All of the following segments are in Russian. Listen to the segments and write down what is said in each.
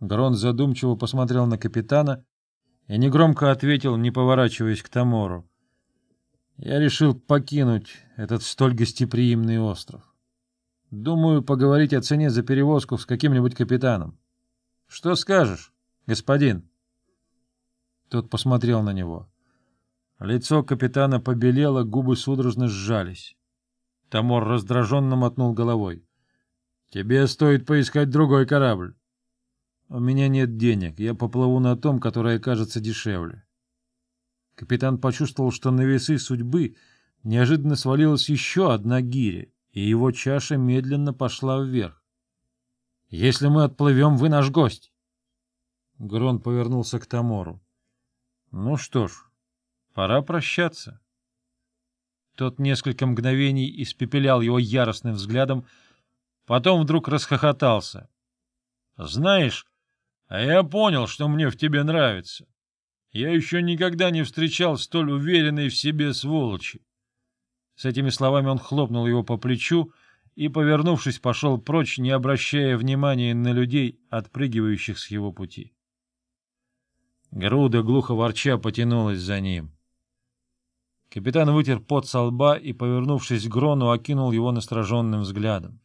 Грон задумчиво посмотрел на капитана и негромко ответил, не поворачиваясь к Тамору. Я решил покинуть этот столь гостеприимный остров. Думаю, поговорить о цене за перевозку с каким-нибудь капитаном. Что скажешь, господин? Тот посмотрел на него. Лицо капитана побелело, губы судорожно сжались. Тамор раздраженно мотнул головой. — Тебе стоит поискать другой корабль. — У меня нет денег, я поплыву на том, которое кажется дешевле. Капитан почувствовал, что на весы судьбы неожиданно свалилась еще одна гиря, и его чаша медленно пошла вверх. — Если мы отплывем, вы наш гость. Грон повернулся к Тамору. — Ну что ж, пора прощаться. Тот несколько мгновений испепелял его яростным взглядом, потом вдруг расхохотался. — Знаешь, а я понял, что мне в тебе нравится. Я еще никогда не встречал столь уверенной в себе сволочи. С этими словами он хлопнул его по плечу и, повернувшись, пошел прочь, не обращая внимания на людей, отпрыгивающих с его пути. Груда, глухо ворча, потянулась за ним. Капитан вытер пот со лба и, повернувшись к Грону, окинул его настороженным взглядом.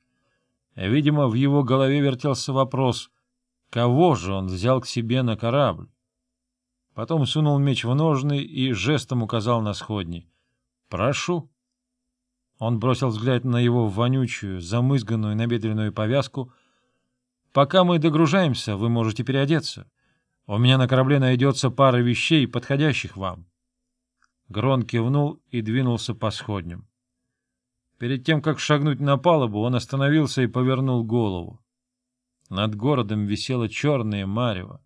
Видимо, в его голове вертелся вопрос, кого же он взял к себе на корабль. Потом сунул меч в ножны и жестом указал на сходни. «Прошу». Он бросил взгляд на его вонючую, замызганную набедренную повязку. «Пока мы догружаемся, вы можете переодеться. У меня на корабле найдется пара вещей, подходящих вам». Грон кивнул и двинулся по сходням. Перед тем, как шагнуть на палубу, он остановился и повернул голову. Над городом висело черное марево,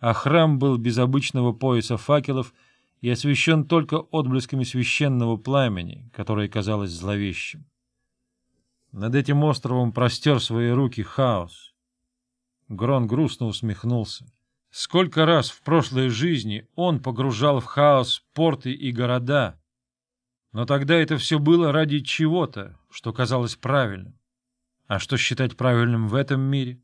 а храм был без обычного пояса факелов и освещен только отблесками священного пламени, которое казалось зловещим. Над этим островом простер свои руки хаос. Грон грустно усмехнулся. Сколько раз в прошлой жизни он погружал в хаос порты и города, но тогда это все было ради чего-то, что казалось правильным. А что считать правильным в этом мире?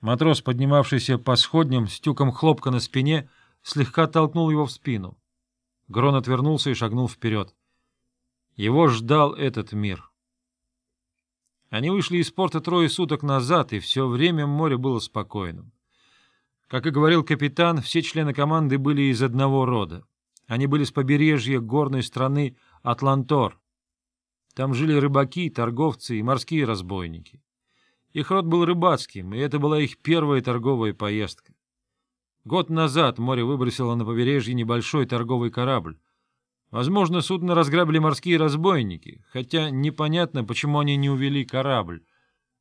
Матрос, поднимавшийся по сходням с тюком хлопка на спине, слегка толкнул его в спину. Грон отвернулся и шагнул вперед. Его ждал этот мир. Они вышли из порта трое суток назад, и все время море было спокойным. Как и говорил капитан, все члены команды были из одного рода. Они были с побережья горной страны Атлантор. Там жили рыбаки, торговцы и морские разбойники. Их род был рыбацким, и это была их первая торговая поездка. Год назад море выбросило на побережье небольшой торговый корабль. Возможно, судно разграбили морские разбойники, хотя непонятно, почему они не увели корабль.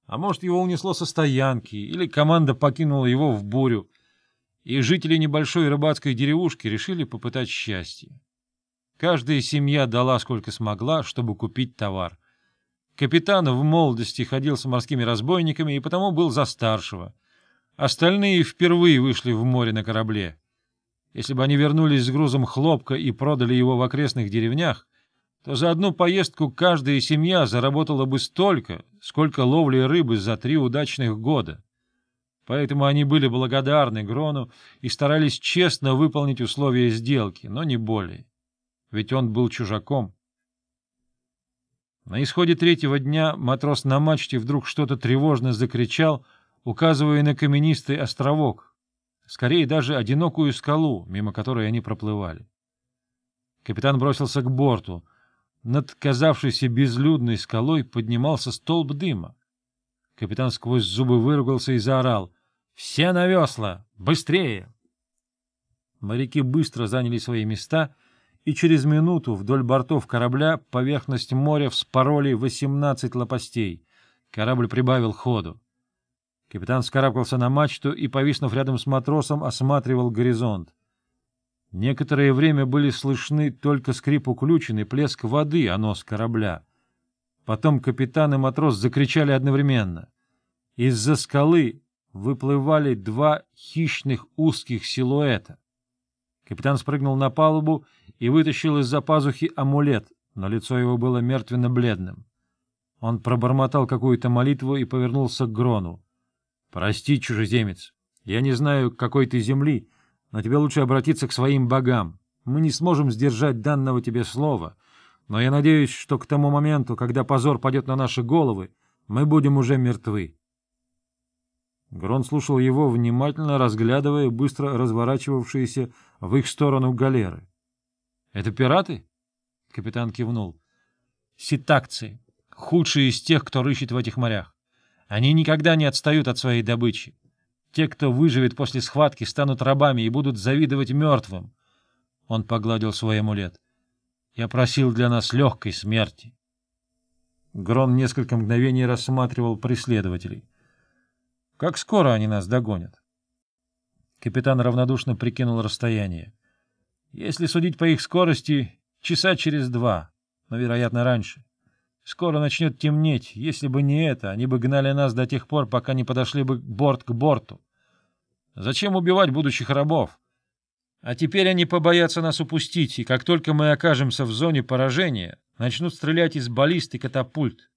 А может, его унесло со стоянки, или команда покинула его в бурю и жители небольшой рыбацкой деревушки решили попытать счастье. Каждая семья дала сколько смогла, чтобы купить товар. Капитан в молодости ходил с морскими разбойниками и потому был за старшего. Остальные впервые вышли в море на корабле. Если бы они вернулись с грузом хлопка и продали его в окрестных деревнях, то за одну поездку каждая семья заработала бы столько, сколько ловли рыбы за три удачных года. Поэтому они были благодарны Грону и старались честно выполнить условия сделки, но не более. Ведь он был чужаком. На исходе третьего дня матрос на мачте вдруг что-то тревожно закричал, указывая на каменистый островок, скорее даже одинокую скалу, мимо которой они проплывали. Капитан бросился к борту. Над казавшейся безлюдной скалой поднимался столб дыма. Капитан сквозь зубы выругался и заорал — «Все на весла! Быстрее!» Моряки быстро заняли свои места, и через минуту вдоль бортов корабля поверхность моря вспороли 18 лопастей. Корабль прибавил ходу. Капитан вскарабкался на мачту и, повиснув рядом с матросом, осматривал горизонт. Некоторое время были слышны только скрип уключен и плеск воды о нос корабля. Потом капитан и матрос закричали одновременно. Из-за скалы выплывали два хищных узких силуэта. Капитан спрыгнул на палубу и вытащил из-за пазухи амулет, но лицо его было мертвенно-бледным. Он пробормотал какую-то молитву и повернулся к Грону. — Прости, чужеземец, я не знаю, какой ты земли, но тебе лучше обратиться к своим богам. Мы не сможем сдержать данного тебе слова, но я надеюсь, что к тому моменту, когда позор падет на наши головы, мы будем уже мертвы. Грон слушал его, внимательно разглядывая быстро разворачивавшиеся в их сторону галеры. — Это пираты? — капитан кивнул. — Ситакцы, худшие из тех, кто рыщет в этих морях. Они никогда не отстают от своей добычи. Те, кто выживет после схватки, станут рабами и будут завидовать мертвым. Он погладил свой амулет. Я просил для нас легкой смерти. Грон несколько мгновений рассматривал преследователей. Как скоро они нас догонят? Капитан равнодушно прикинул расстояние. Если судить по их скорости, часа через два, но, вероятно, раньше. Скоро начнет темнеть. Если бы не это, они бы гнали нас до тех пор, пока не подошли бы борт к борту. Зачем убивать будущих рабов? А теперь они побоятся нас упустить, и как только мы окажемся в зоне поражения, начнут стрелять из баллист и катапульт.